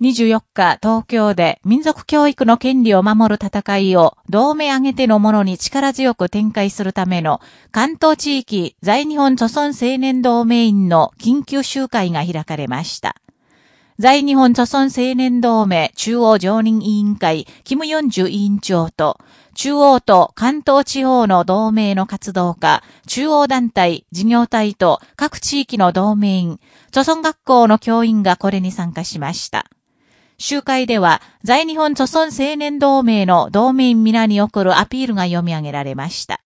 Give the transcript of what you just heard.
24日、東京で民族教育の権利を守る戦いを同盟挙げてのものに力強く展開するための関東地域在日本著村青年同盟員の緊急集会が開かれました。在日本著村青年同盟中央常任委員会、キム・ヨンジュ委員長と、中央と関東地方の同盟の活動家、中央団体、事業体と各地域の同盟員、著村学校の教員がこれに参加しました。集会では、在日本著村青年同盟の同盟皆に送るアピールが読み上げられました。